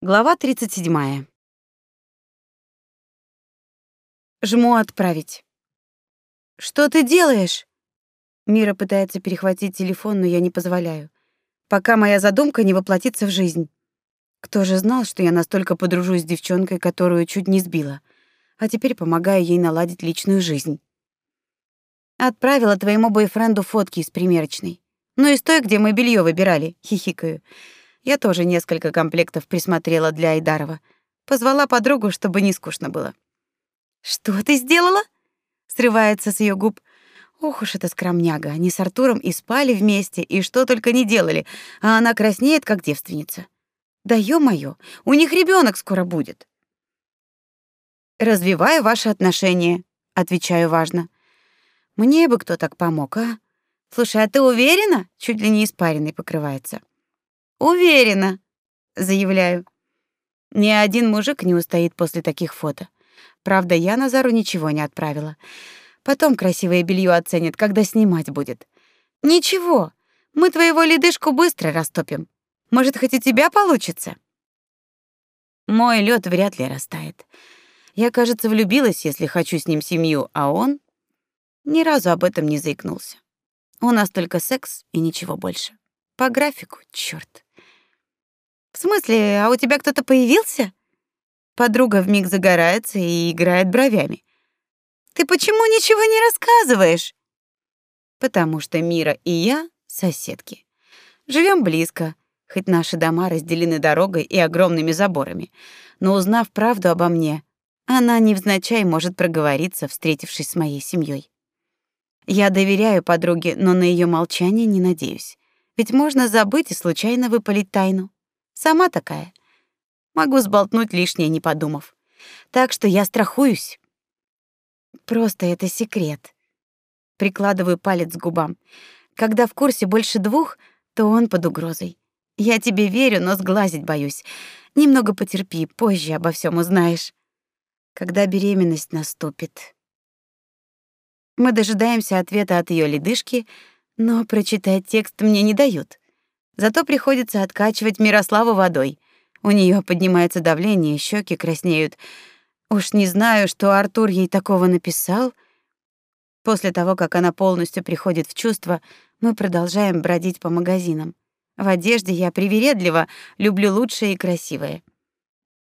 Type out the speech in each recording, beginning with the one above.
Глава 37. Жму отправить. Что ты делаешь? Мира пытается перехватить телефон, но я не позволяю. Пока моя задумка не воплотится в жизнь. Кто же знал, что я настолько подружусь с девчонкой, которую чуть не сбила, а теперь помогаю ей наладить личную жизнь. Отправила твоему бойфренду фотки из примерочной. Ну и стой, где мы белье выбирали, хихикаю. Я тоже несколько комплектов присмотрела для Айдарова. Позвала подругу, чтобы не скучно было. Что ты сделала? Срывается с ее губ. Ох уж эта скромняга. Они с Артуром и спали вместе, и что только не делали, а она краснеет как девственница. Да ё-моё, у них ребенок скоро будет. Развиваю ваши отношения, отвечаю важно. Мне бы кто так помог, а? Слушай, а ты уверена? Чуть ли не испаренный покрывается. Уверена, заявляю. Ни один мужик не устоит после таких фото. Правда, я Назару ничего не отправила. Потом красивое белье оценит, когда снимать будет. Ничего, мы твоего ледышку быстро растопим. Может, хоть у тебя получится? Мой лед вряд ли растает. Я, кажется, влюбилась, если хочу с ним семью, а он ни разу об этом не заикнулся. У нас только секс и ничего больше. По графику, чёрт. В смысле, а у тебя кто-то появился? Подруга вмиг загорается и играет бровями. Ты почему ничего не рассказываешь? Потому что Мира и я соседки. Живем близко, хоть наши дома разделены дорогой и огромными заборами. Но узнав правду обо мне, она невзначай может проговориться, встретившись с моей семьей. Я доверяю подруге, но на ее молчание не надеюсь. Ведь можно забыть и случайно выпалить тайну. Сама такая. Могу сболтнуть лишнее, не подумав. Так что я страхуюсь. Просто это секрет. Прикладываю палец к губам. Когда в курсе больше двух, то он под угрозой. Я тебе верю, но сглазить боюсь. Немного потерпи, позже обо всем узнаешь. Когда беременность наступит. Мы дожидаемся ответа от ее ледышки, но прочитать текст мне не дают. Зато приходится откачивать Мирославу водой. У нее поднимается давление, щеки краснеют. Уж не знаю, что Артур ей такого написал. После того, как она полностью приходит в чувство, мы продолжаем бродить по магазинам. В одежде я привередлива, люблю лучшее и красивое.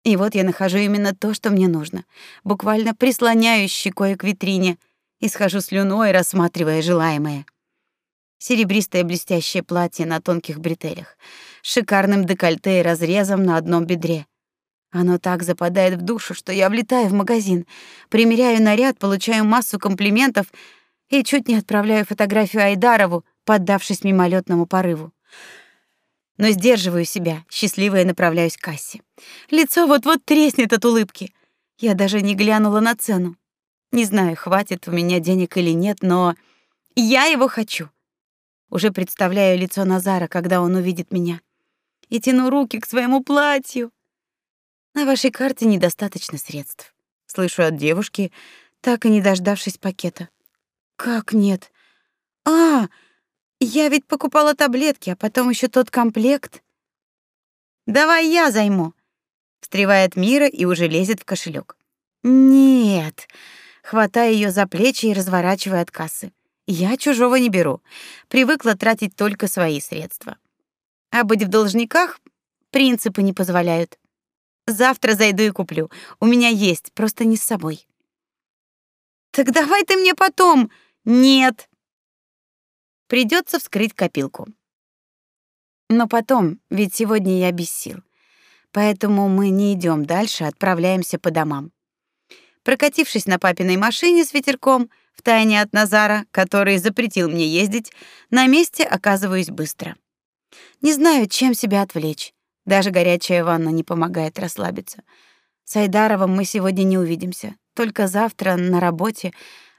И вот я нахожу именно то, что мне нужно. Буквально прислоняюсь щекой к витрине и схожу слюной, рассматривая желаемое серебристое блестящее платье на тонких бретелях, шикарным декольте и разрезом на одном бедре. Оно так западает в душу, что я влетаю в магазин, примеряю наряд, получаю массу комплиментов и чуть не отправляю фотографию Айдарову, поддавшись мимолетному порыву. Но сдерживаю себя, счастливая направляюсь к кассе. Лицо вот-вот треснет от улыбки. Я даже не глянула на цену. Не знаю, хватит у меня денег или нет, но я его хочу. Уже представляю лицо Назара, когда он увидит меня. И тяну руки к своему платью. На вашей карте недостаточно средств. Слышу от девушки, так и не дождавшись пакета. Как нет? А, я ведь покупала таблетки, а потом еще тот комплект. Давай я займу. Встревает Мира и уже лезет в кошелек. Нет. Хватаю ее за плечи и разворачиваю от кассы. Я чужого не беру. Привыкла тратить только свои средства. А быть в должниках принципы не позволяют. Завтра зайду и куплю. У меня есть, просто не с собой. Так давай ты мне потом. Нет. Придется вскрыть копилку. Но потом, ведь сегодня я без сил. Поэтому мы не идем дальше, отправляемся по домам. Прокатившись на папиной машине с ветерком, втайне от Назара, который запретил мне ездить, на месте оказываюсь быстро. Не знаю, чем себя отвлечь. Даже горячая ванна не помогает расслабиться. С Айдаровым мы сегодня не увидимся, только завтра на работе,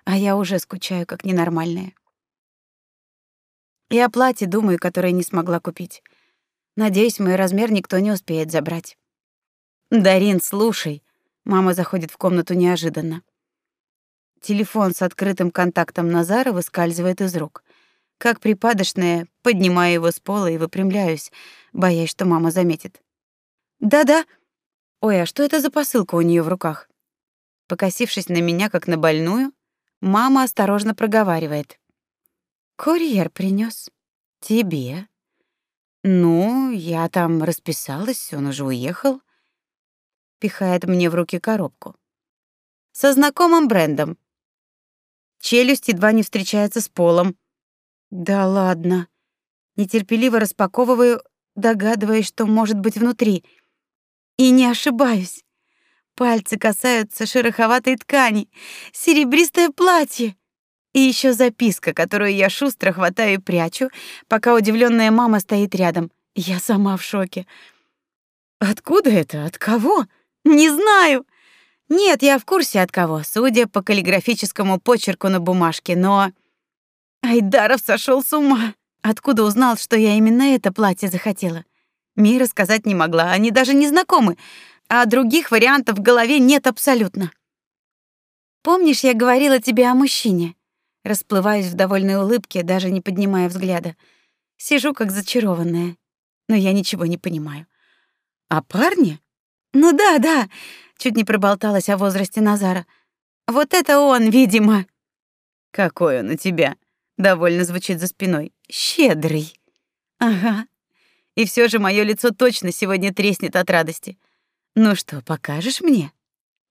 а я уже скучаю как ненормальная. И о платье думаю, которое не смогла купить. Надеюсь, мой размер никто не успеет забрать. Дарин, слушай. Мама заходит в комнату неожиданно. Телефон с открытым контактом Назара выскальзывает из рук. Как припадочная, поднимаю его с пола и выпрямляюсь, боясь, что мама заметит. Да-да. Ой, а что это за посылка у нее в руках? Покосившись на меня как на больную, мама осторожно проговаривает: "Курьер принес тебе". Ну, я там расписалась, он уже уехал. Пихает мне в руки коробку. Со знакомым брендом. Челюсть едва не встречается с полом. Да ладно. Нетерпеливо распаковываю, догадываясь, что может быть внутри. И не ошибаюсь. Пальцы касаются шероховатой ткани, серебристое платье. И еще записка, которую я шустро хватаю и прячу, пока удивленная мама стоит рядом. Я сама в шоке. Откуда это? От кого? Не знаю. Нет, я в курсе от кого, судя по каллиграфическому почерку на бумажке, но Айдаров сошел с ума. Откуда узнал, что я именно это платье захотела? Мира сказать не могла, они даже не знакомы, а других вариантов в голове нет абсолютно. Помнишь, я говорила тебе о мужчине? Расплываюсь в довольной улыбке, даже не поднимая взгляда. Сижу как зачарованная, но я ничего не понимаю. А парни? Ну да, да, чуть не проболталась о возрасте Назара. Вот это он, видимо. Какой он у тебя? довольно звучит за спиной. Щедрый. Ага. И все же мое лицо точно сегодня треснет от радости. Ну что, покажешь мне?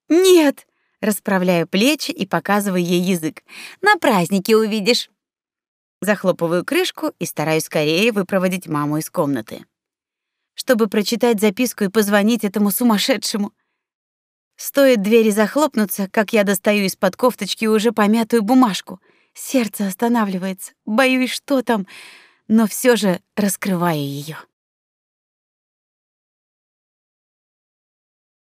Нет, расправляю плечи и показываю ей язык. На празднике увидишь. Захлопываю крышку и стараюсь скорее выпроводить маму из комнаты, чтобы прочитать записку и позвонить этому сумасшедшему. Стоит двери захлопнуться, как я достаю из-под кофточки уже помятую бумажку. Сердце останавливается. Боюсь, что там, но все же раскрываю ее.